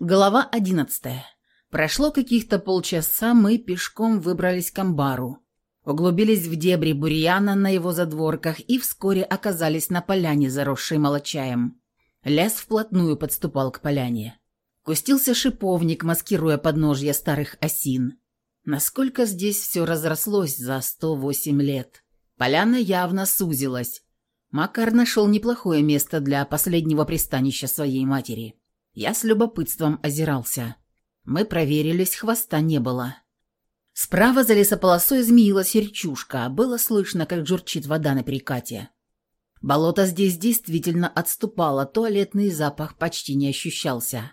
Глава одиннадцатая. Прошло каких-то полчаса, мы пешком выбрались к амбару. Углубились в дебри бурьяна на его задворках и вскоре оказались на поляне, заросшей молочаем. Лес вплотную подступал к поляне. Кустился шиповник, маскируя подножья старых осин. Насколько здесь все разрослось за 108 лет. Поляна явно сузилась. Макар нашел неплохое место для последнего пристанища своей матери. Я с любопытством озирался. Мы проверились, хвоста не было. Справа за лесополосой змеилась речушка, было слышно, как журчит вода на перекате. Болото здесь действительно отступало, туалетный запах почти не ощущался.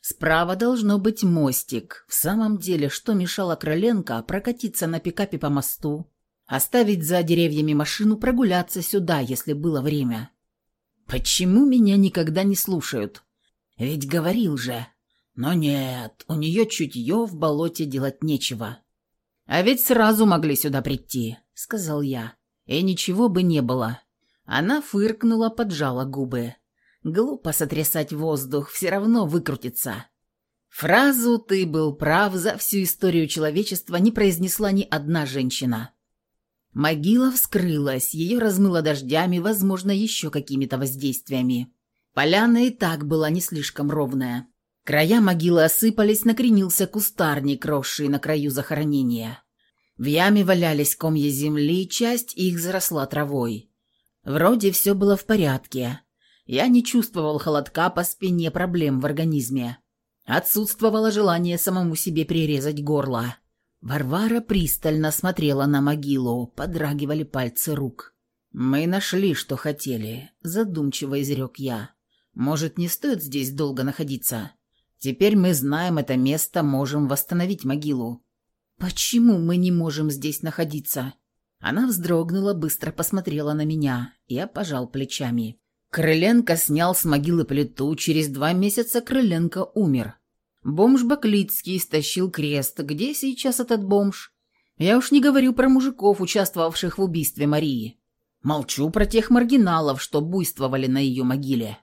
Справа должно быть мостик. В самом деле, что мешало Крыленко прокатиться на пикапе по мосту, оставить за деревьями машину, прогуляться сюда, если было время? Почему меня никогда не слушают? Ведь говорил же. Но нет, у нее чутье в болоте делать нечего. А ведь сразу могли сюда прийти, сказал я. И ничего бы не было. Она фыркнула, поджала губы. Глупо сотрясать воздух, все равно выкрутится. Фразу «ты был прав» за всю историю человечества не произнесла ни одна женщина. Могила вскрылась, ее размыло дождями, возможно, еще какими-то воздействиями. Поляна и так была не слишком ровная. Края могилы осыпались, накренился кустарник, росший на краю захоронения. В яме валялись комья земли, часть их заросла травой. Вроде все было в порядке. Я не чувствовал холодка по спине, проблем в организме. Отсутствовало желание самому себе прирезать горло. Варвара пристально смотрела на могилу, подрагивали пальцы рук. «Мы нашли, что хотели», — задумчиво изрек я. Может, не стоит здесь долго находиться? Теперь мы знаем это место, можем восстановить могилу. Почему мы не можем здесь находиться? Она вздрогнула, быстро посмотрела на меня. Я пожал плечами. Крыленко снял с могилы плиту, через два месяца Крыленко умер. Бомж Баклицкий стащил крест. Где сейчас этот бомж? Я уж не говорю про мужиков, участвовавших в убийстве Марии. Молчу про тех маргиналов, что буйствовали на ее могиле.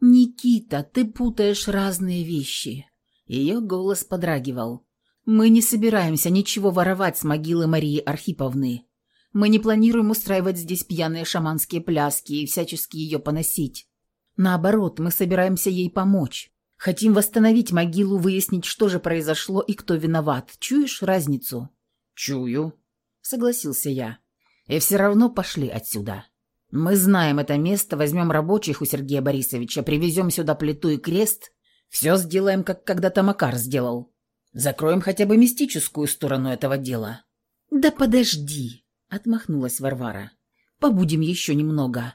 «Никита, ты путаешь разные вещи». Ее голос подрагивал. «Мы не собираемся ничего воровать с могилы Марии Архиповны. Мы не планируем устраивать здесь пьяные шаманские пляски и всячески ее поносить. Наоборот, мы собираемся ей помочь. Хотим восстановить могилу, выяснить, что же произошло и кто виноват. Чуешь разницу?» «Чую», — согласился я. «И все равно пошли отсюда». Мы знаем это место, возьмем рабочих у Сергея Борисовича, привезем сюда плиту и крест. Все сделаем, как когда-то Макар сделал. Закроем хотя бы мистическую сторону этого дела». «Да подожди», — отмахнулась Варвара. «Побудем еще немного.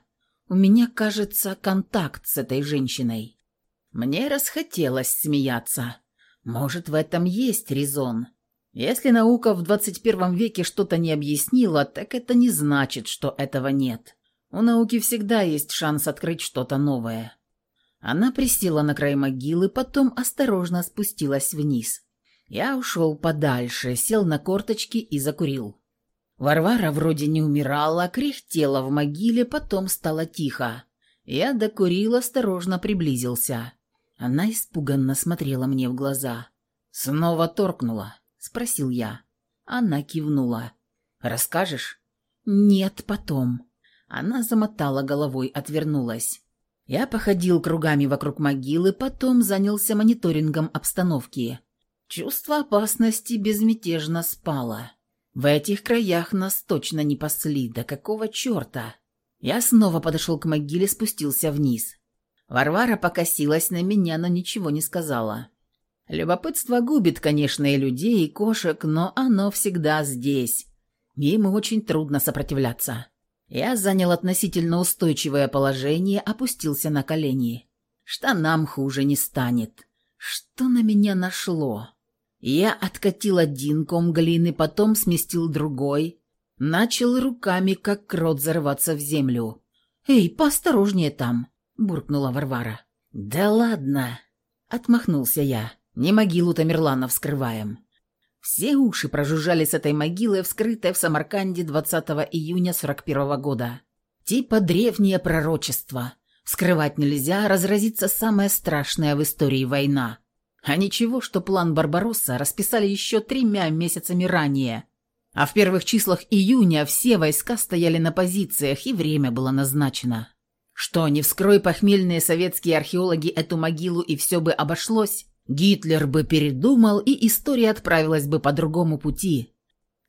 У меня, кажется, контакт с этой женщиной». Мне расхотелось смеяться. Может, в этом есть резон. Если наука в 21 веке что-то не объяснила, так это не значит, что этого нет. У науки всегда есть шанс открыть что-то новое. Она присела на край могилы, потом осторожно спустилась вниз. Я ушел подальше, сел на корточки и закурил. Варвара вроде не умирала, кряхтела в могиле, потом стало тихо. Я докурил, осторожно приблизился. Она испуганно смотрела мне в глаза. «Снова торкнула?» — спросил я. Она кивнула. «Расскажешь?» «Нет, потом». Она замотала головой, отвернулась. Я походил кругами вокруг могилы, потом занялся мониторингом обстановки. Чувство опасности безмятежно спало. В этих краях нас точно не пасли, да какого черта? Я снова подошел к могиле, спустился вниз. Варвара покосилась на меня, но ничего не сказала. Любопытство губит, конечно, и людей, и кошек, но оно всегда здесь. Ему очень трудно сопротивляться. Я занял относительно устойчивое положение, опустился на колени. Штанам хуже не станет. Что на меня нашло? Я откатил один ком глины, потом сместил другой. Начал руками, как крот, зарываться в землю. «Эй, поосторожнее там!» — буркнула Варвара. «Да ладно!» — отмахнулся я. «Не могилу Тамерлана вскрываем. Все уши прожужжали с этой могилы, вскрытой в Самарканде 20 июня 41 года. Типа древнее пророчество. Скрывать нельзя, разразится самая страшная в истории война. А ничего, что план Барбаросса расписали еще тремя месяцами ранее. А в первых числах июня все войска стояли на позициях, и время было назначено. Что, не вскрой похмельные советские археологи эту могилу, и все бы обошлось? Гитлер бы передумал, и история отправилась бы по другому пути.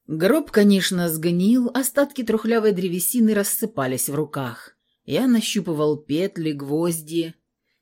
Гроб, конечно, сгнил, остатки трухлявой древесины рассыпались в руках. Я нащупывал петли, гвозди,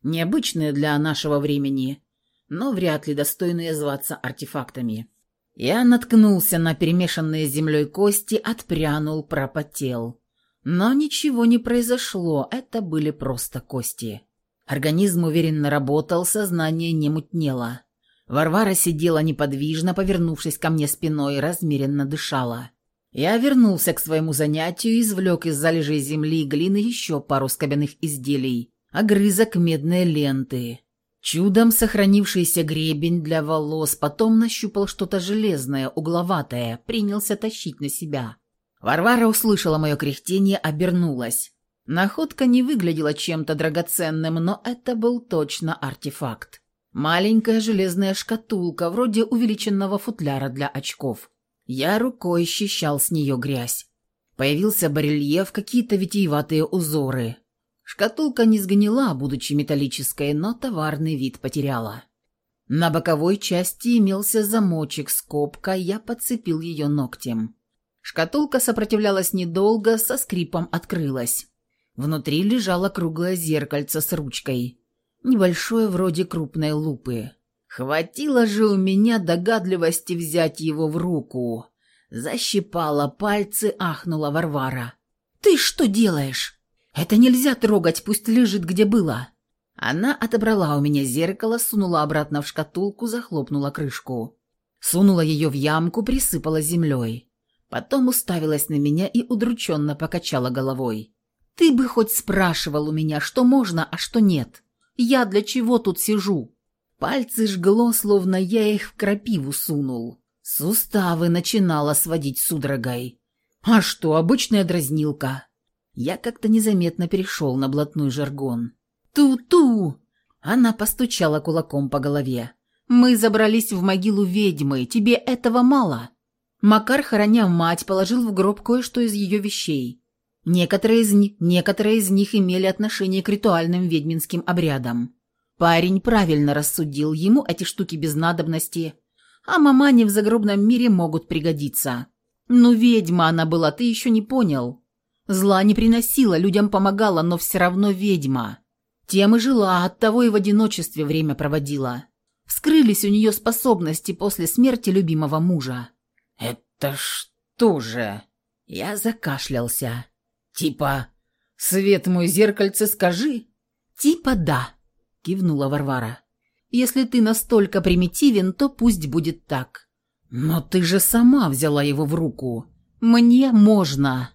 необычные для нашего времени, но вряд ли достойные зваться артефактами. Я наткнулся на перемешанные с землей кости, отпрянул, пропотел. Но ничего не произошло, это были просто кости. Организм уверенно работал, сознание не мутнело. Варвара сидела неподвижно, повернувшись ко мне спиной, размеренно дышала. Я вернулся к своему занятию, извлек из залежей земли и глины еще пару скобяных изделий, огрызок медной ленты. Чудом сохранившийся гребень для волос, потом нащупал что-то железное, угловатое, принялся тащить на себя. Варвара услышала мое кряхтение, обернулась. Находка не выглядела чем-то драгоценным, но это был точно артефакт. Маленькая железная шкатулка, вроде увеличенного футляра для очков. Я рукой счищал с нее грязь. Появился барельеф, какие-то витиеватые узоры. Шкатулка не сгнила, будучи металлической, но товарный вид потеряла. На боковой части имелся замочек, скобка, я подцепил ее ногтем. Шкатулка сопротивлялась недолго, со скрипом открылась. Внутри лежало круглое зеркальце с ручкой небольшое вроде крупной лупы. Хватило же у меня догадливости взять его в руку. Защипала пальцы, ахнула Варвара. «Ты что делаешь? Это нельзя трогать, пусть лежит где было». Она отобрала у меня зеркало, сунула обратно в шкатулку, захлопнула крышку. Сунула ее в ямку, присыпала землей. Потом уставилась на меня и удрученно покачала головой. «Ты бы хоть спрашивал у меня, что можно, а что нет. Я для чего тут сижу? Пальцы жгло, словно я их в крапиву сунул. Суставы начинала сводить судорогой. А что, обычная дразнилка. Я как-то незаметно перешел на блатной жаргон. «Ту-ту!» Она постучала кулаком по голове. «Мы забрались в могилу ведьмы. Тебе этого мало?» Макар, хороня мать, положил в гроб кое-что из ее вещей. Некоторые из, них, некоторые из них имели отношение к ритуальным ведьминским обрядам. Парень правильно рассудил, ему эти штуки без надобности, а мамане в загробном мире могут пригодиться. Ну, ведьма она была, ты еще не понял. Зла не приносила, людям помогала, но все равно ведьма. Тем и жила, оттого и в одиночестве время проводила. Вскрылись у нее способности после смерти любимого мужа. «Это что же?» Я закашлялся. «Типа, свет мой зеркальце скажи?» «Типа да», — кивнула Варвара. «Если ты настолько примитивен, то пусть будет так». «Но ты же сама взяла его в руку». «Мне можно».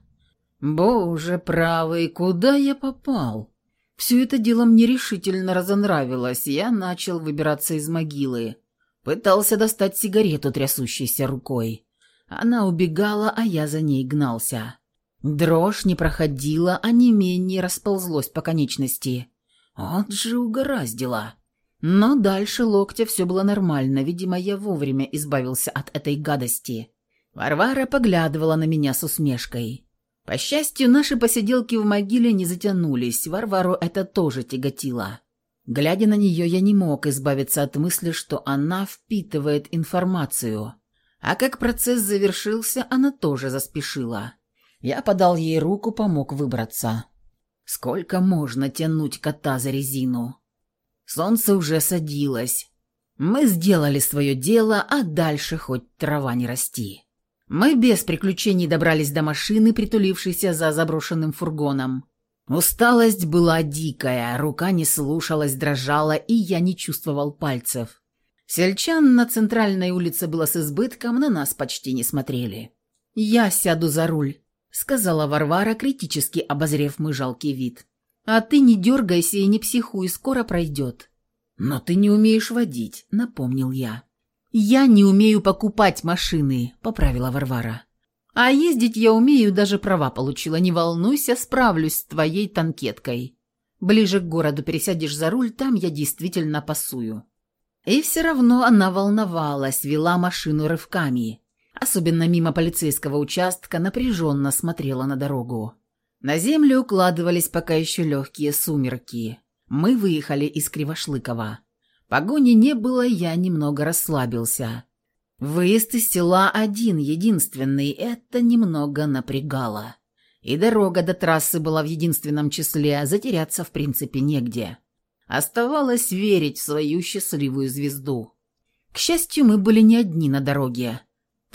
«Боже правый, куда я попал?» Все это дело мне решительно разонравилось. Я начал выбираться из могилы. Пытался достать сигарету трясущейся рукой. Она убегала, а я за ней гнался. Дрожь не проходила, а не менее расползлось по конечности. Вот же угораздило. Но дальше локтя все было нормально, видимо, я вовремя избавился от этой гадости. Варвара поглядывала на меня с усмешкой. По счастью, наши посиделки в могиле не затянулись, Варвару это тоже тяготило. Глядя на нее, я не мог избавиться от мысли, что она впитывает информацию. А как процесс завершился, она тоже заспешила. Я подал ей руку, помог выбраться. Сколько можно тянуть кота за резину? Солнце уже садилось. Мы сделали свое дело, а дальше хоть трава не расти. Мы без приключений добрались до машины, притулившейся за заброшенным фургоном. Усталость была дикая, рука не слушалась, дрожала, и я не чувствовал пальцев. Сельчан на центральной улице было с избытком, на нас почти не смотрели. «Я сяду за руль», сказала Варвара, критически обозрев мой жалкий вид. «А ты не дергайся и не психуй, скоро пройдет». «Но ты не умеешь водить», — напомнил я. «Я не умею покупать машины», — поправила Варвара. «А ездить я умею, даже права получила. Не волнуйся, справлюсь с твоей танкеткой. Ближе к городу пересядешь за руль, там я действительно пасую». И все равно она волновалась, вела машину рывками. Особенно мимо полицейского участка напряженно смотрела на дорогу. На землю укладывались пока еще легкие сумерки. Мы выехали из Кривошлыкова. Погони не было, я немного расслабился. Выезд из села один, единственный, это немного напрягало. И дорога до трассы была в единственном числе, а затеряться в принципе негде. Оставалось верить в свою счастливую звезду. К счастью, мы были не одни на дороге.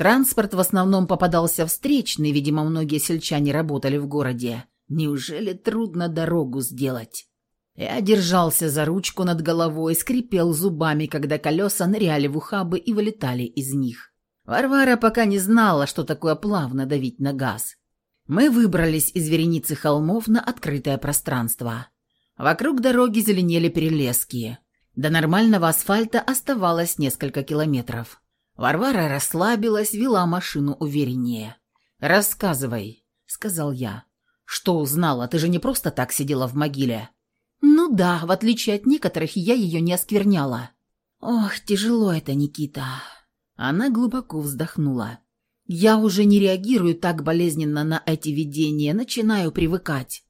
Транспорт в основном попадался встречный, видимо, многие сельчане работали в городе. Неужели трудно дорогу сделать? Я держался за ручку над головой, скрипел зубами, когда колеса ныряли в ухабы и вылетали из них. Варвара пока не знала, что такое плавно давить на газ. Мы выбрались из вереницы холмов на открытое пространство. Вокруг дороги зеленели перелески. До нормального асфальта оставалось несколько километров. Варвара расслабилась, вела машину увереннее. «Рассказывай», — сказал я. «Что узнала? Ты же не просто так сидела в могиле». «Ну да, в отличие от некоторых, я ее не оскверняла». «Ох, тяжело это, Никита». Она глубоко вздохнула. «Я уже не реагирую так болезненно на эти видения, начинаю привыкать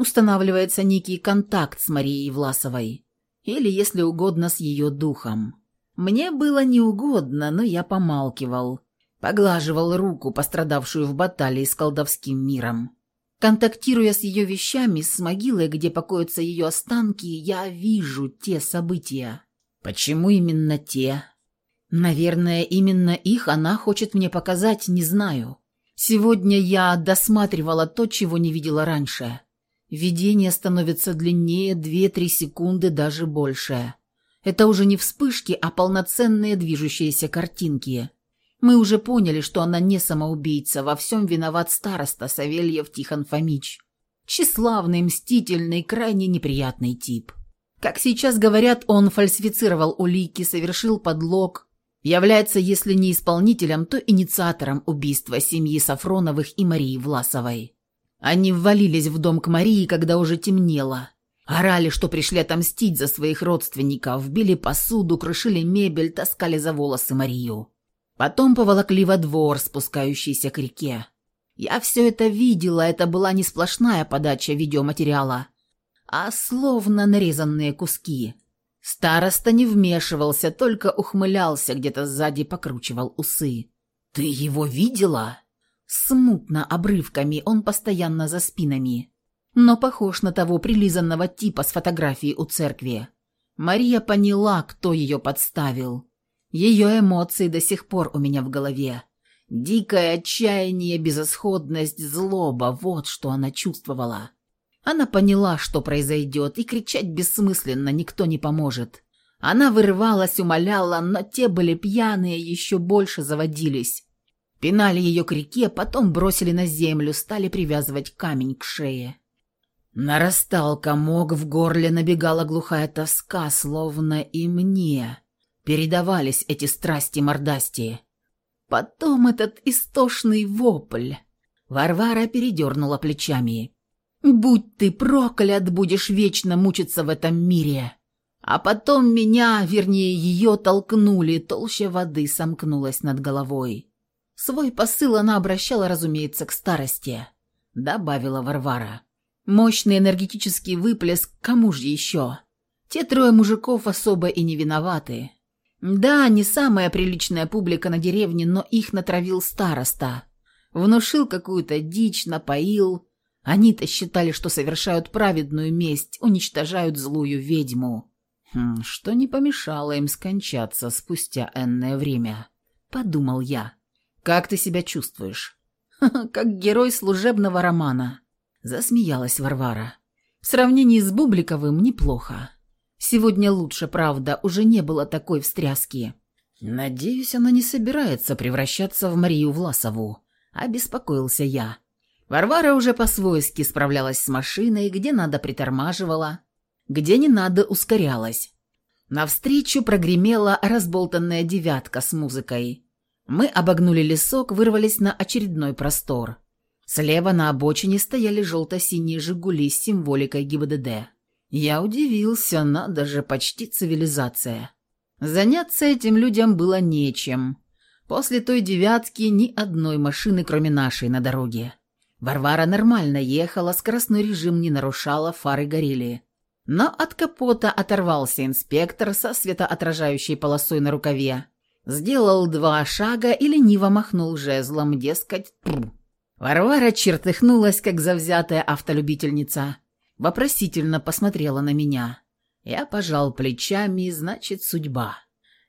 устанавливается некий контакт с Марией Власовой. Или, если угодно, с ее духом. Мне было неугодно, но я помалкивал. Поглаживал руку, пострадавшую в баталии с колдовским миром. Контактируя с ее вещами, с могилой, где покоятся ее останки, я вижу те события. Почему именно те? Наверное, именно их она хочет мне показать, не знаю. Сегодня я досматривала то, чего не видела раньше. Видение становится длиннее 2-3 секунды, даже больше. Это уже не вспышки, а полноценные движущиеся картинки. Мы уже поняли, что она не самоубийца, во всем виноват староста Савельев Тихон Фомич. Тщеславный, мстительный, крайне неприятный тип. Как сейчас говорят, он фальсифицировал улики, совершил подлог, является, если не исполнителем, то инициатором убийства семьи Сафроновых и Марии Власовой. Они ввалились в дом к Марии, когда уже темнело. Орали, что пришли отомстить за своих родственников, били посуду, крушили мебель, таскали за волосы Марию. Потом поволокли во двор, спускающийся к реке. Я все это видела, это была не сплошная подача видеоматериала, а словно нарезанные куски. Староста не вмешивался, только ухмылялся, где-то сзади покручивал усы. «Ты его видела?» Смутно, обрывками, он постоянно за спинами. Но похож на того прилизанного типа с фотографией у церкви. Мария поняла, кто ее подставил. Ее эмоции до сих пор у меня в голове. Дикое отчаяние, безысходность, злоба – вот что она чувствовала. Она поняла, что произойдет, и кричать бессмысленно никто не поможет. Она вырывалась, умоляла, но те были пьяные, еще больше заводились. Пинали ее к реке, потом бросили на землю, стали привязывать камень к шее. Нарастал комок, в горле набегала глухая тоска, словно и мне. Передавались эти страсти-мордасти. Потом этот истошный вопль. Варвара передернула плечами. «Будь ты проклят, будешь вечно мучиться в этом мире!» А потом меня, вернее ее, толкнули, толще воды сомкнулась над головой. Свой посыл она обращала, разумеется, к старости, добавила Варвара. Мощный энергетический выплеск, кому же еще? Те трое мужиков особо и не виноваты. Да, не самая приличная публика на деревне, но их натравил староста. Внушил какую-то дичь, напоил. Они-то считали, что совершают праведную месть, уничтожают злую ведьму. Хм, что не помешало им скончаться спустя энное время, подумал я. Как ты себя чувствуешь?» «Как герой служебного романа», — засмеялась Варвара. «В сравнении с Бубликовым неплохо. Сегодня лучше, правда, уже не было такой встряски». «Надеюсь, она не собирается превращаться в Марию Власову», — обеспокоился я. Варвара уже по-свойски справлялась с машиной, где надо притормаживала, где не надо ускорялась. Навстречу прогремела разболтанная девятка с музыкой. Мы обогнули лесок, вырвались на очередной простор. Слева на обочине стояли желто-синие «Жигули» с символикой ГИБДД. Я удивился, надо же, почти цивилизация. Заняться этим людям было нечем. После той девятки ни одной машины, кроме нашей, на дороге. Варвара нормально ехала, скоростной режим не нарушала, фары горели. Но от капота оторвался инспектор со светоотражающей полосой на рукаве. Сделал два шага и лениво махнул жезлом, дескать, «Пф». Варвара чертыхнулась, как завзятая автолюбительница. Вопросительно посмотрела на меня. Я пожал плечами, значит, судьба.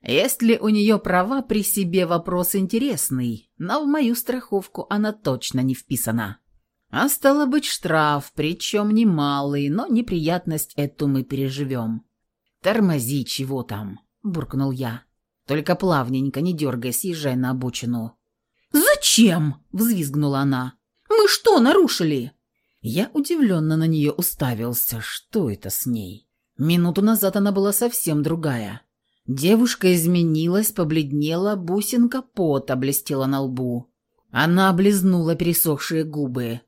Есть ли у нее права при себе вопрос интересный, но в мою страховку она точно не вписана. А стало быть штраф, причем немалый, но неприятность эту мы переживем. «Тормози, чего там?» – буркнул я. «Только плавненько, не дергай, съезжай на обочину». «Зачем?» – взвизгнула она. «Мы что нарушили?» Я удивленно на нее уставился. Что это с ней? Минуту назад она была совсем другая. Девушка изменилась, побледнела, бусинка пота блестела на лбу. Она облизнула пересохшие губы.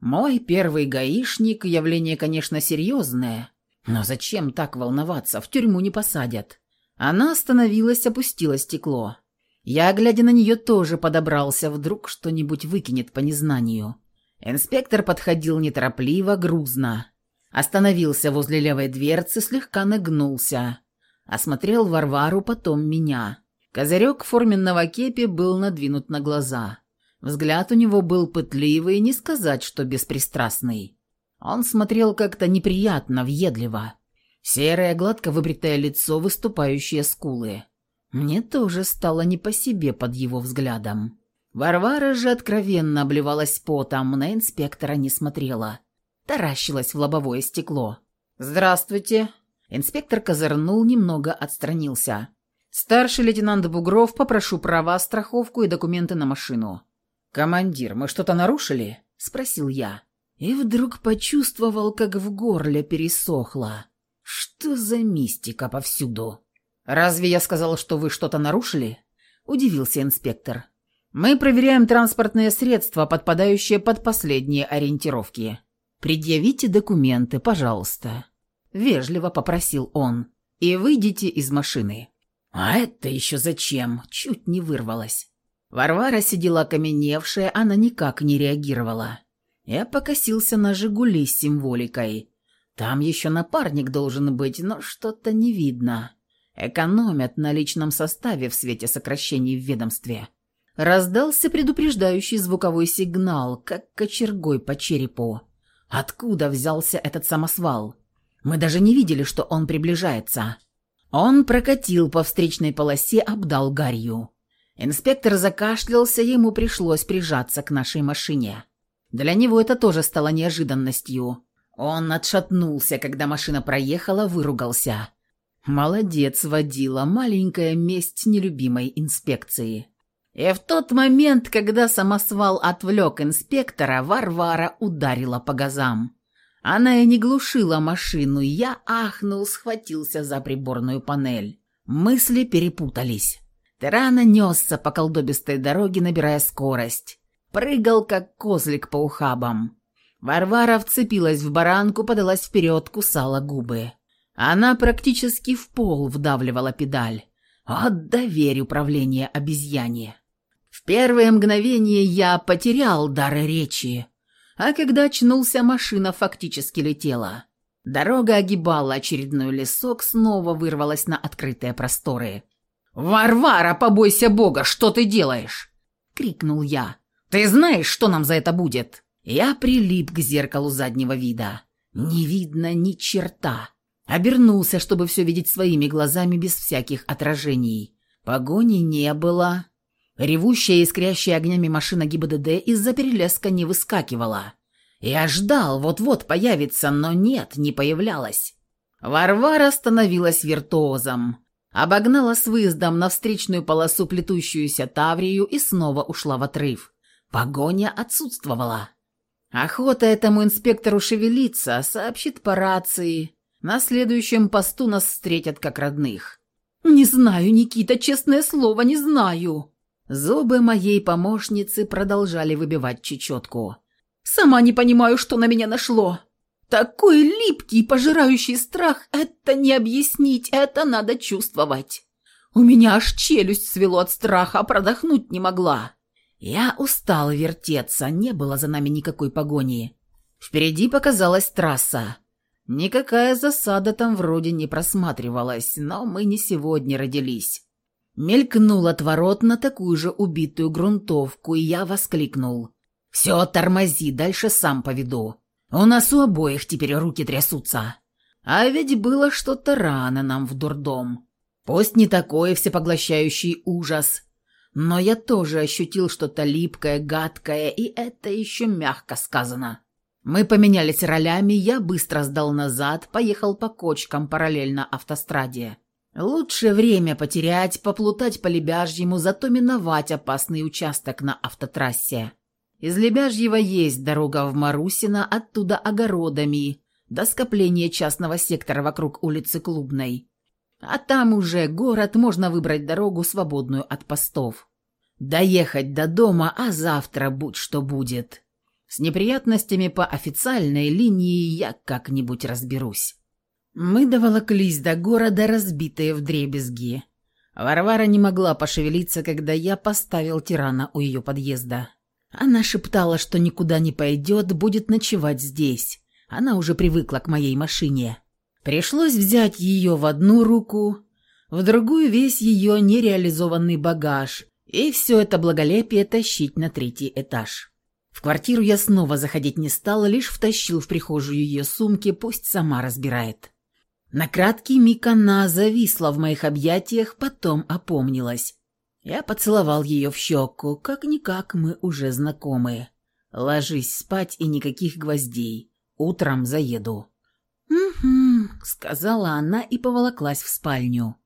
Мой первый гаишник – явление, конечно, серьезное, но зачем так волноваться, в тюрьму не посадят. Она остановилась, опустила стекло. Я, глядя на нее, тоже подобрался, вдруг что-нибудь выкинет по незнанию. Инспектор подходил неторопливо, грузно. Остановился возле левой дверцы, слегка нагнулся. Осмотрел Варвару, потом меня. Козырек форменного кепи был надвинут на глаза. Взгляд у него был пытливый, не сказать, что беспристрастный. Он смотрел как-то неприятно, въедливо. Серое, гладко выбритое лицо, выступающие скулы. Мне тоже стало не по себе под его взглядом. Варвара же откровенно обливалась потом, на инспектора не смотрела. Таращилась в лобовое стекло. «Здравствуйте!» Инспектор козырнул, немного отстранился. «Старший лейтенант Бугров, попрошу права, страховку и документы на машину». «Командир, мы что-то нарушили?» – спросил я. И вдруг почувствовал, как в горле пересохло. Что за мистика повсюду? «Разве я сказал, что вы что-то нарушили?» – удивился инспектор. «Мы проверяем транспортные средства, подпадающие под последние ориентировки. Предъявите документы, пожалуйста». Вежливо попросил он. «И выйдите из машины». «А это еще зачем?» Чуть не вырвалась. Варвара сидела окаменевшая, она никак не реагировала. Я покосился на «Жигули» с символикой. Там еще напарник должен быть, но что-то не видно. Экономят на личном составе в свете сокращений в ведомстве. Раздался предупреждающий звуковой сигнал, как кочергой по черепу. Откуда взялся этот самосвал? Мы даже не видели, что он приближается. Он прокатил по встречной полосе, обдал гарью. Инспектор закашлялся, ему пришлось прижаться к нашей машине. Для него это тоже стало неожиданностью. Он отшатнулся, когда машина проехала, выругался. Молодец, водила, маленькая месть нелюбимой инспекции. И в тот момент, когда самосвал отвлек инспектора, Варвара ударила по газам. Она и не глушила машину, я ахнул, схватился за приборную панель. Мысли перепутались. Терана несся по колдобистой дороге, набирая скорость. Прыгал, как козлик по ухабам. Варвара вцепилась в баранку, подалась вперед, кусала губы. Она практически в пол вдавливала педаль. От доверь управление обезьяне. В первое мгновение я потерял дар речи, а когда очнулся, машина фактически летела. Дорога огибала очередной лесок, снова вырвалась на открытые просторы. «Варвара, побойся Бога, что ты делаешь?» — крикнул я. «Ты знаешь, что нам за это будет?» Я прилип к зеркалу заднего вида. Не видно ни черта. Обернулся, чтобы все видеть своими глазами без всяких отражений. Погони не было. Ревущая и искрящая огнями машина ГИБДД из-за перелеска не выскакивала. Я ждал, вот-вот появится, но нет, не появлялась. Варвара становилась виртуозом. Обогнала с выездом на встречную полосу плетущуюся Таврию и снова ушла в отрыв. Погоня отсутствовала. Охота этому инспектору шевелиться, сообщит по рации. На следующем посту нас встретят как родных. «Не знаю, Никита, честное слово, не знаю». Зубы моей помощницы продолжали выбивать чечетку. «Сама не понимаю, что на меня нашло. Такой липкий, пожирающий страх – это не объяснить, это надо чувствовать. У меня аж челюсть свело от страха, а продохнуть не могла. Я устал вертеться, не было за нами никакой погони. Впереди показалась трасса. Никакая засада там вроде не просматривалась, но мы не сегодня родились. Мелькнул отворот на такую же убитую грунтовку, и я воскликнул. «Все, тормози, дальше сам поведу. У нас у обоих теперь руки трясутся. А ведь было что-то рано нам в дурдом. Пусть не такой всепоглощающий ужас, но я тоже ощутил что-то липкое, гадкое, и это еще мягко сказано. Мы поменялись ролями, я быстро сдал назад, поехал по кочкам параллельно автостраде. Лучше время потерять, поплутать по Лебяжьему, зато миновать опасный участок на автотрассе. Из Лебяжьего есть дорога в Марусино, оттуда огородами, до скопления частного сектора вокруг улицы Клубной. А там уже город, можно выбрать дорогу, свободную от постов. Доехать до дома, а завтра будь что будет. С неприятностями по официальной линии я как-нибудь разберусь. Мы доволоклись до города, разбитые вдребезги. Варвара не могла пошевелиться, когда я поставил тирана у ее подъезда. Она шептала, что никуда не пойдет, будет ночевать здесь. Она уже привыкла к моей машине. Пришлось взять ее в одну руку, в другую весь ее нереализованный багаж, и все это благолепие тащить на третий этаж. В квартиру я снова заходить не стала, лишь втащил в прихожую ее сумки, пусть сама разбирает. На краткий миг она зависла в моих объятиях, потом опомнилась. Я поцеловал ее в щеку, как-никак мы уже знакомы. Ложись спать и никаких гвоздей. Утром заеду. «Угу», — сказала она и поволоклась в спальню.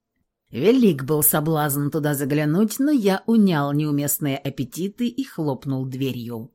Велик был соблазн туда заглянуть, но я унял неуместные аппетиты и хлопнул дверью.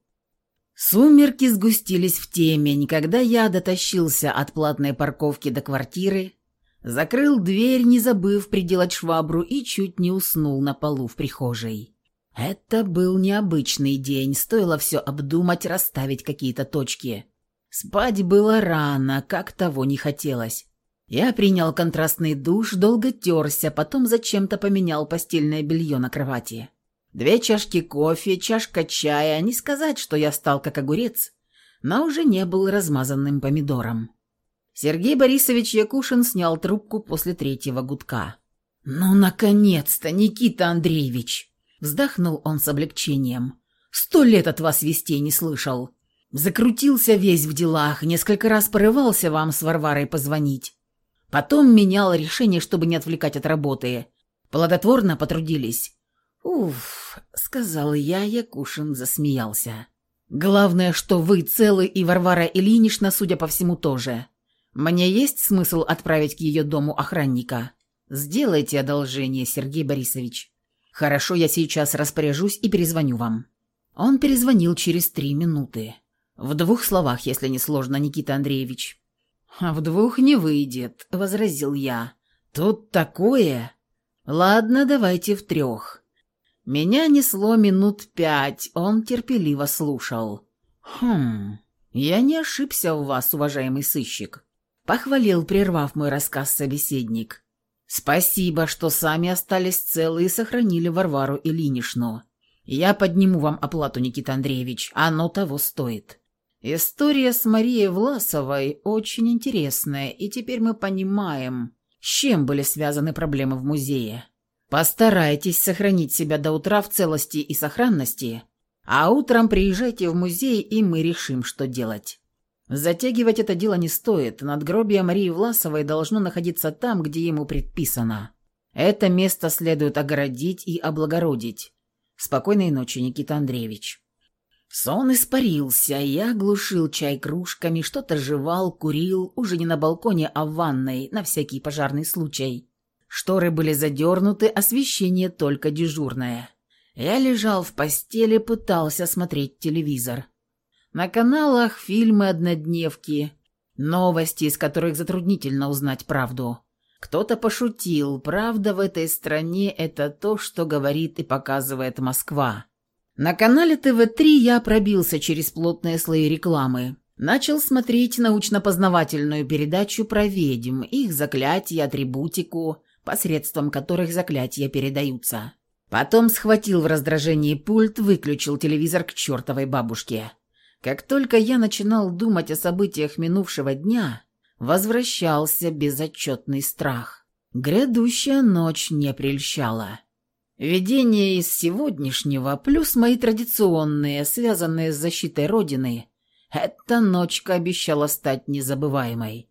Сумерки сгустились в темень, когда я дотащился от платной парковки до квартиры, закрыл дверь, не забыв приделать швабру, и чуть не уснул на полу в прихожей. Это был необычный день, стоило все обдумать, расставить какие-то точки. Спать было рано, как того не хотелось. Я принял контрастный душ, долго терся, потом зачем-то поменял постельное белье на кровати. Две чашки кофе, чашка чая, не сказать, что я стал как огурец, но уже не был размазанным помидором. Сергей Борисович Якушин снял трубку после третьего гудка. «Ну, наконец-то, Никита Андреевич!» Вздохнул он с облегчением. «Сто лет от вас вестей не слышал. Закрутился весь в делах, несколько раз порывался вам с Варварой позвонить. Потом менял решение, чтобы не отвлекать от работы. Плодотворно потрудились. «Уф», — сказал я, Якушин засмеялся. «Главное, что вы целы, и Варвара Ильинична, судя по всему, тоже. Мне есть смысл отправить к ее дому охранника? Сделайте одолжение, Сергей Борисович. Хорошо, я сейчас распоряжусь и перезвоню вам». Он перезвонил через три минуты. В двух словах, если не сложно, Никита Андреевич. «А в двух не выйдет», — возразил я. «Тут такое...» «Ладно, давайте в трех». Меня несло минут пять, он терпеливо слушал. «Хм, я не ошибся в вас, уважаемый сыщик», — похвалил, прервав мой рассказ собеседник. «Спасибо, что сами остались целы и сохранили Варвару Ильиничну. Я подниму вам оплату, Никита Андреевич, оно того стоит». История с Марией Власовой очень интересная, и теперь мы понимаем, с чем были связаны проблемы в музее. Постарайтесь сохранить себя до утра в целости и сохранности, а утром приезжайте в музей, и мы решим, что делать. Затягивать это дело не стоит. Надгробие Марии Власовой должно находиться там, где ему предписано. Это место следует огородить и облагородить. Спокойной ночи, Никита Андреевич. Сон испарился, я глушил чай кружками, что-то жевал, курил, уже не на балконе, а в ванной, на всякий пожарный случай. Шторы были задернуты, освещение только дежурное. Я лежал в постели, пытался смотреть телевизор. На каналах фильмы-однодневки, новости, из которых затруднительно узнать правду. Кто-то пошутил, правда в этой стране – это то, что говорит и показывает Москва. На канале ТВ-3 я пробился через плотные слои рекламы. Начал смотреть научно-познавательную передачу про ведьм, их заклятия, атрибутику – посредством которых заклятия передаются. Потом схватил в раздражении пульт, выключил телевизор к чертовой бабушке. Как только я начинал думать о событиях минувшего дня, возвращался безотчетный страх. Грядущая ночь не прельщала. Видение из сегодняшнего, плюс мои традиционные, связанные с защитой Родины, эта ночка обещала стать незабываемой.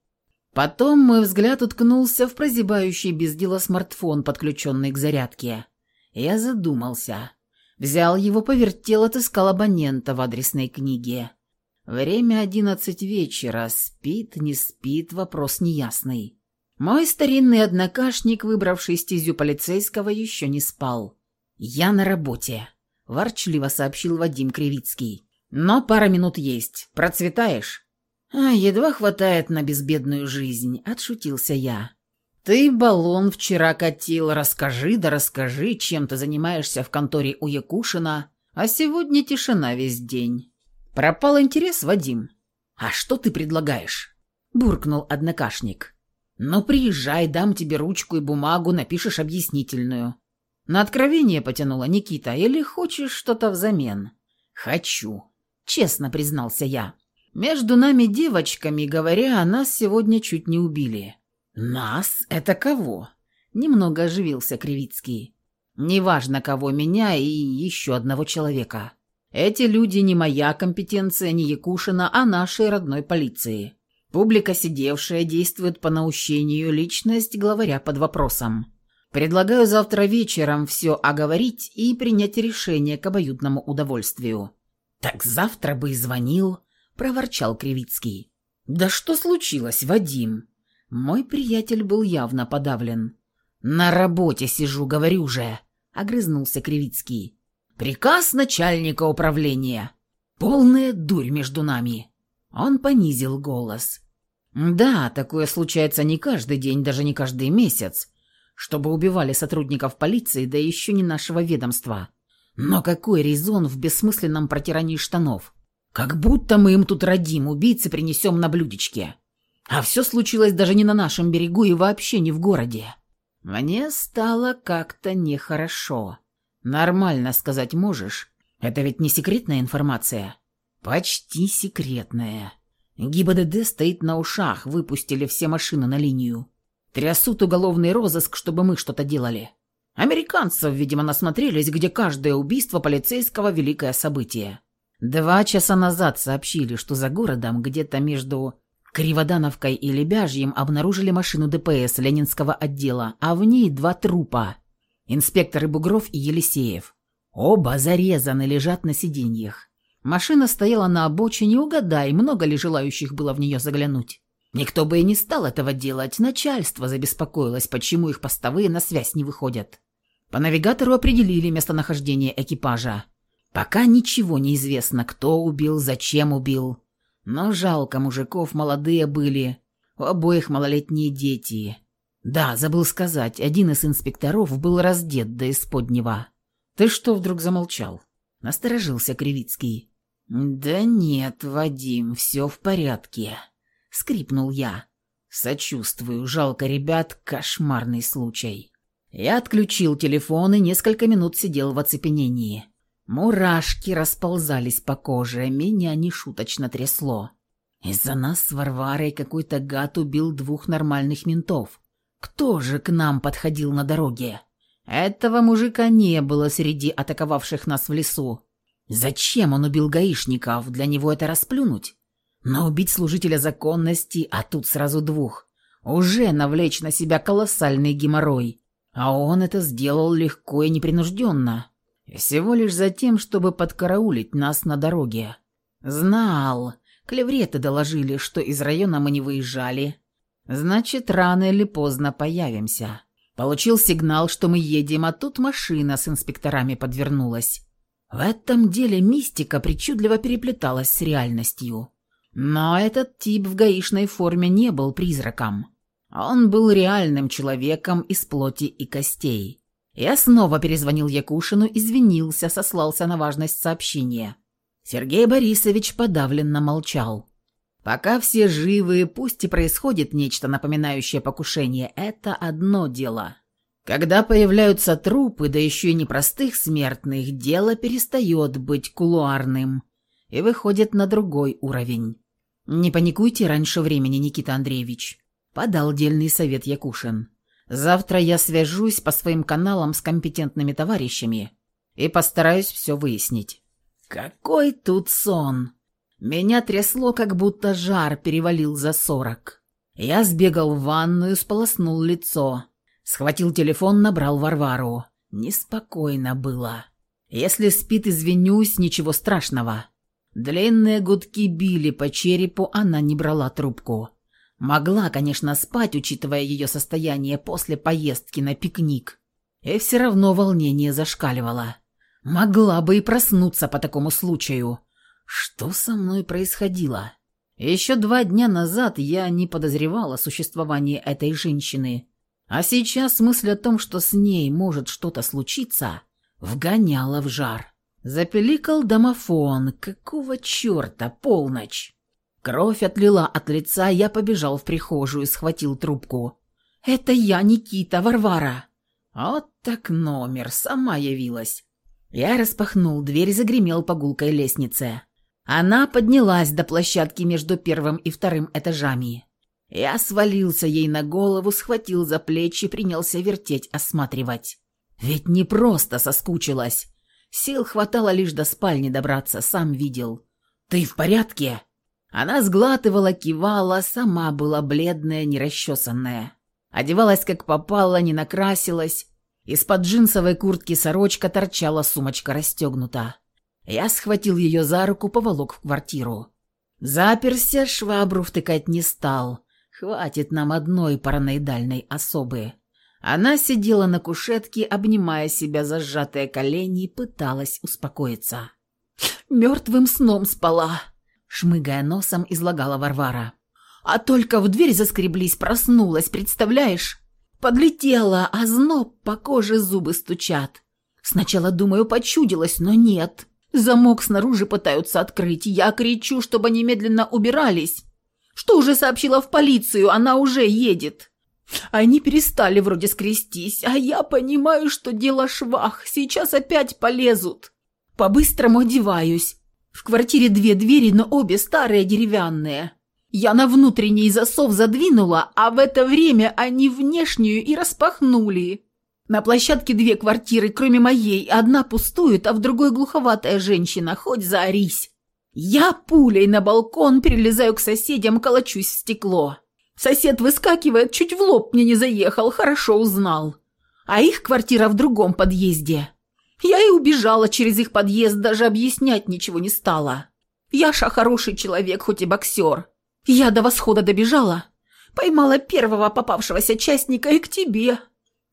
Потом мой взгляд уткнулся в прозябающий без дела смартфон, подключенный к зарядке. Я задумался. Взял его, повертел, отыскал абонента в адресной книге. Время одиннадцать вечера. Спит, не спит, вопрос неясный. Мой старинный однокашник, выбравший стезю полицейского, еще не спал. «Я на работе», – ворчливо сообщил Вадим Кривицкий. «Но пара минут есть. Процветаешь?» «А, едва хватает на безбедную жизнь», – отшутился я. «Ты баллон вчера катил. Расскажи, да расскажи, чем ты занимаешься в конторе у Якушина, а сегодня тишина весь день. Пропал интерес, Вадим. А что ты предлагаешь?» – буркнул однокашник. «Ну, приезжай, дам тебе ручку и бумагу, напишешь объяснительную». «На откровение потянула Никита, или хочешь что-то взамен?» «Хочу», — честно признался я. «Между нами девочками, говоря, нас сегодня чуть не убили». «Нас? Это кого?» Немного оживился Кривицкий. «Неважно, кого, меня и еще одного человека. Эти люди не моя компетенция, не Якушина, а нашей родной полиции. Публика, сидевшая, действует по наущению, личность главаря под вопросом. Предлагаю завтра вечером все оговорить и принять решение к обоюдному удовольствию». «Так завтра бы и звонил», — проворчал Кривицкий. «Да что случилось, Вадим?» Мой приятель был явно подавлен. «На работе сижу, говорю же», — огрызнулся Кривицкий. «Приказ начальника управления. Полная дурь между нами». Он понизил голос. «Да, такое случается не каждый день, даже не каждый месяц, чтобы убивали сотрудников полиции, да еще не нашего ведомства. Но какой резон в бессмысленном протирании штанов? Как будто мы им тут родим, убийцы принесем на блюдечке. А все случилось даже не на нашем берегу и вообще не в городе. Мне стало как-то нехорошо. Нормально сказать можешь? Это ведь не секретная информация?» Почти секретная. ГИБДД стоит на ушах, выпустили все машины на линию. Трясут уголовный розыск, чтобы мы что-то делали. Американцев, видимо, насмотрелись, где каждое убийство полицейского – великое событие. Два часа назад сообщили, что за городом, где-то между Криводановкой и Лебяжьем, обнаружили машину ДПС Ленинского отдела, а в ней два трупа – инспекторы Бугров и Елисеев. Оба зарезаны, лежат на сиденьях. Машина стояла на обочине, угадай, много ли желающих было в нее заглянуть. Никто бы и не стал этого делать, начальство забеспокоилось, почему их постовые на связь не выходят. По навигатору определили местонахождение экипажа. Пока ничего не известно, кто убил, зачем убил. Но жалко, мужиков молодые были, у обоих малолетние дети. Да, забыл сказать, один из инспекторов был раздет до исподнего. «Ты что вдруг замолчал?» Насторожился Кривицкий. «Да нет, Вадим, все в порядке», — скрипнул я. «Сочувствую, жалко ребят, кошмарный случай». Я отключил телефон и несколько минут сидел в оцепенении. Мурашки расползались по коже, меня нешуточно трясло. Из-за нас с Варварой какой-то гад убил двух нормальных ментов. Кто же к нам подходил на дороге? Этого мужика не было среди атаковавших нас в лесу. Зачем он убил гаишников? Для него это расплюнуть. Но убить служителя законности, а тут сразу двух, уже навлечь на себя колоссальный геморрой. А он это сделал легко и непринужденно. Всего лишь за тем, чтобы подкараулить нас на дороге. Знал. Клевреты доложили, что из района мы не выезжали. Значит, рано или поздно появимся. Получил сигнал, что мы едем, а тут машина с инспекторами подвернулась. В этом деле мистика причудливо переплеталась с реальностью. Но этот тип в гаишной форме не был призраком. Он был реальным человеком из плоти и костей. Я снова перезвонил Якушину, извинился, сослался на важность сообщения. Сергей Борисович подавленно молчал. Пока все живы, пусть и происходит нечто напоминающее покушение, это одно дело. Когда появляются трупы, да еще и непростых смертных, дело перестает быть кулуарным и выходит на другой уровень. «Не паникуйте раньше времени, Никита Андреевич», – подал дельный совет Якушин. «Завтра я свяжусь по своим каналам с компетентными товарищами и постараюсь все выяснить». «Какой тут сон!» Меня трясло, как будто жар перевалил за сорок. Я сбегал в ванную, сполоснул лицо. Схватил телефон, набрал Варвару. Неспокойно было. Если спит, извинюсь, ничего страшного. Длинные гудки били по черепу, она не брала трубку. Могла, конечно, спать, учитывая ее состояние после поездки на пикник. И все равно волнение зашкаливало. Могла бы и проснуться по такому случаю. Что со мной происходило? Еще два дня назад я не подозревала о существовании этой женщины, а сейчас мысль о том, что с ней может что-то случиться, вгоняла в жар. Запеликал домофон. Какого черта? Полночь. Кровь отлила от лица, я побежал в прихожую, схватил трубку. «Это я, Никита, Варвара!» Вот так номер, сама явилась. Я распахнул дверь, загремел по гулкой лестнице. Она поднялась до площадки между первым и вторым этажами. Я свалился ей на голову, схватил за плечи, принялся вертеть, осматривать. Ведь не просто соскучилась. Сил хватало лишь до спальни добраться, сам видел. «Ты в порядке?» Она сглатывала, кивала, сама была бледная, нерасчесанная. Одевалась как попало, не накрасилась. Из-под джинсовой куртки сорочка торчала, сумочка расстегнута. Я схватил ее за руку, поволок в квартиру. Заперся, швабру втыкать не стал. Хватит нам одной параноидальной особы. Она сидела на кушетке, обнимая себя за сжатые колени, и пыталась успокоиться. «Мертвым сном спала», — шмыгая носом, излагала Варвара. «А только в дверь заскреблись, проснулась, представляешь? Подлетела, а зноб по коже зубы стучат. Сначала, думаю, почудилась, но нет. Замок снаружи пытаются открыть. Я кричу, чтобы немедленно убирались. Что уже сообщила в полицию, она уже едет. Они перестали вроде скрестись, а я понимаю, что дело швах. Сейчас опять полезут. По-быстрому одеваюсь. В квартире две двери, но обе старые деревянные. Я на внутренний засов задвинула, а в это время они внешнюю и распахнули. На площадке две квартиры, кроме моей, одна пустует, а в другой глуховатая женщина, хоть заорись. Я пулей на балкон перелезаю к соседям, колочусь в стекло. Сосед выскакивает, чуть в лоб мне не заехал, хорошо узнал. А их квартира в другом подъезде. Я и убежала через их подъезд, даже объяснять ничего не стала. Яша хороший человек, хоть и боксер. Я до восхода добежала, поймала первого попавшегося частника и к тебе.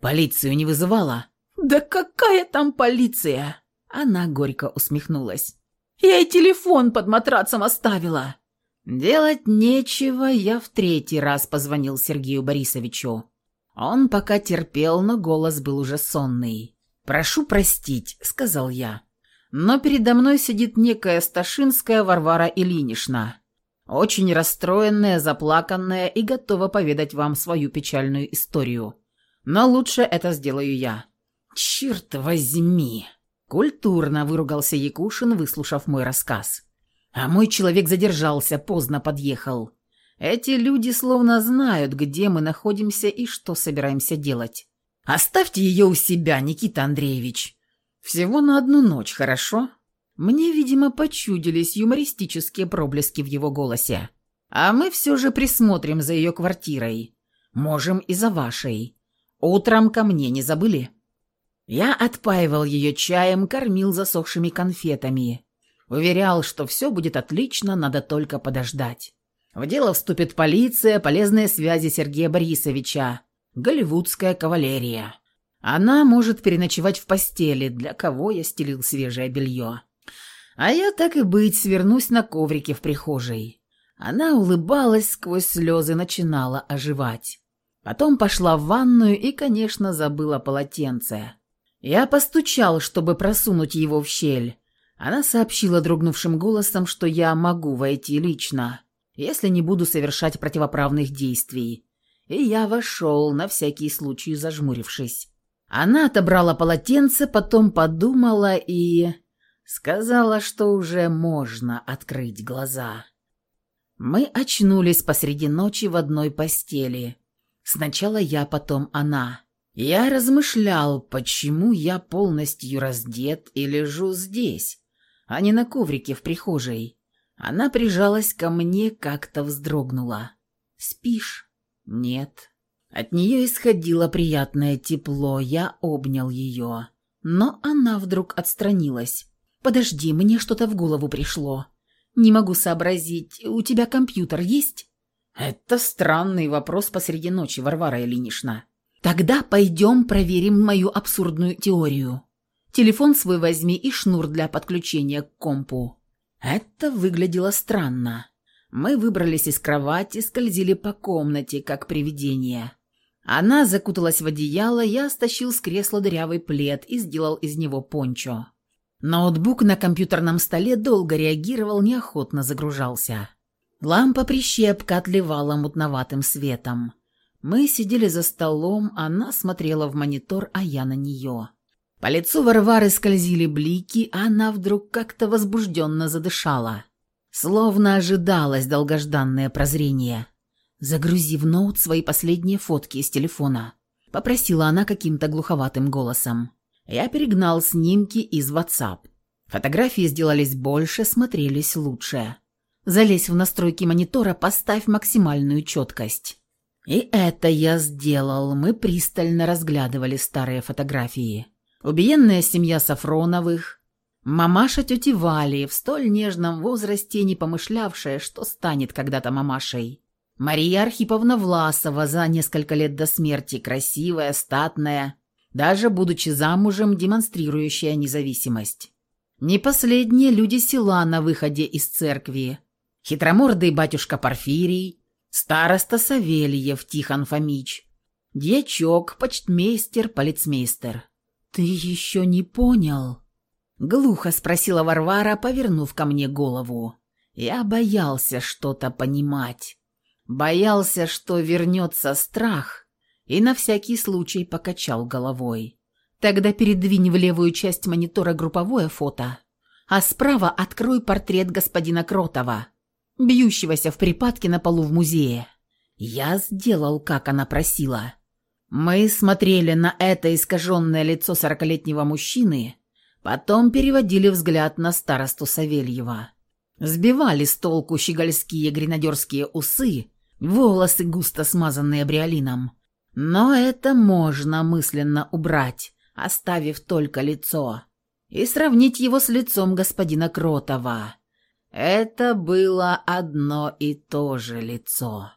Полицию не вызывала? Да какая там полиция? Она горько усмехнулась. Я и телефон под матрацем оставила. Делать нечего, я в третий раз позвонил Сергею Борисовичу. Он пока терпел, но голос был уже сонный. «Прошу простить», — сказал я. «Но передо мной сидит некая Сташинская Варвара Ильинична, очень расстроенная, заплаканная и готова поведать вам свою печальную историю. Но лучше это сделаю я». «Черт возьми!» Культурно выругался Якушин, выслушав мой рассказ. А мой человек задержался, поздно подъехал. Эти люди словно знают, где мы находимся и что собираемся делать. Оставьте ее у себя, Никита Андреевич. Всего на одну ночь, хорошо? Мне, видимо, почудились юмористические проблески в его голосе. А мы все же присмотрим за ее квартирой. Можем и за вашей. Утром ко мне не забыли?» Я отпаивал ее чаем, кормил засохшими конфетами. Уверял, что все будет отлично, надо только подождать. В дело вступит полиция, полезные связи Сергея Борисовича, голливудская кавалерия. Она может переночевать в постели, для кого я стелил свежее белье. А я так и быть свернусь на коврике в прихожей. Она улыбалась сквозь слезы, начинала оживать. Потом пошла в ванную и, конечно, забыла полотенце. Я постучал, чтобы просунуть его в щель. Она сообщила дрогнувшим голосом, что я могу войти лично, если не буду совершать противоправных действий. И я вошел, на всякий случай зажмурившись. Она отобрала полотенце, потом подумала и... сказала, что уже можно открыть глаза. Мы очнулись посреди ночи в одной постели. Сначала я, потом она. Я размышлял, почему я полностью раздет и лежу здесь, а не на коврике в прихожей. Она прижалась ко мне, как-то вздрогнула. «Спишь?» «Нет». От нее исходило приятное тепло, я обнял ее. Но она вдруг отстранилась. «Подожди, мне что-то в голову пришло. Не могу сообразить, у тебя компьютер есть?» «Это странный вопрос посреди ночи, Варвара Ильинична». Тогда пойдем проверим мою абсурдную теорию. Телефон свой возьми и шнур для подключения к компу. Это выглядело странно. Мы выбрались из кровати, скользили по комнате, как привидение. Она закуталась в одеяло, я стащил с кресла дырявый плед и сделал из него пончо. Ноутбук на компьютерном столе долго реагировал, неохотно загружался. Лампа-прищепка отливала мутноватым светом. Мы сидели за столом, она смотрела в монитор, а я на нее. По лицу Варвары скользили блики, а она вдруг как-то возбужденно задышала. Словно ожидалось долгожданное прозрение. «Загрузи в ноут свои последние фотки из телефона», — попросила она каким-то глуховатым голосом. Я перегнал снимки из WhatsApp. Фотографии сделались больше, смотрелись лучше. Залезь в настройки монитора, поставь максимальную четкость. И это я сделал. Мы пристально разглядывали старые фотографии. Убиенная семья Сафроновых, мамаша тети Вали, в столь нежном возрасте не помышлявшая, что станет когда-то мамашей. Мария Архиповна Власова, за несколько лет до смерти, красивая, статная, даже будучи замужем, демонстрирующая независимость. Не последние люди села на выходе из церкви. Хитромордый батюшка Порфирий, Староста Савельев Тихон Фомич. Дьячок, почтмейстер, полицмейстер. «Ты еще не понял?» Глухо спросила Варвара, повернув ко мне голову. Я боялся что-то понимать. Боялся, что вернется страх, и на всякий случай покачал головой. Тогда передвинь в левую часть монитора групповое фото, а справа открой портрет господина Кротова бьющегося в припадке на полу в музее. Я сделал, как она просила. Мы смотрели на это искаженное лицо сорокалетнего мужчины, потом переводили взгляд на старосту Савельева. Сбивали с толку щегольские гренадерские усы, волосы густо смазанные бриолином. Но это можно мысленно убрать, оставив только лицо, и сравнить его с лицом господина Кротова. Это было одно и то же лицо.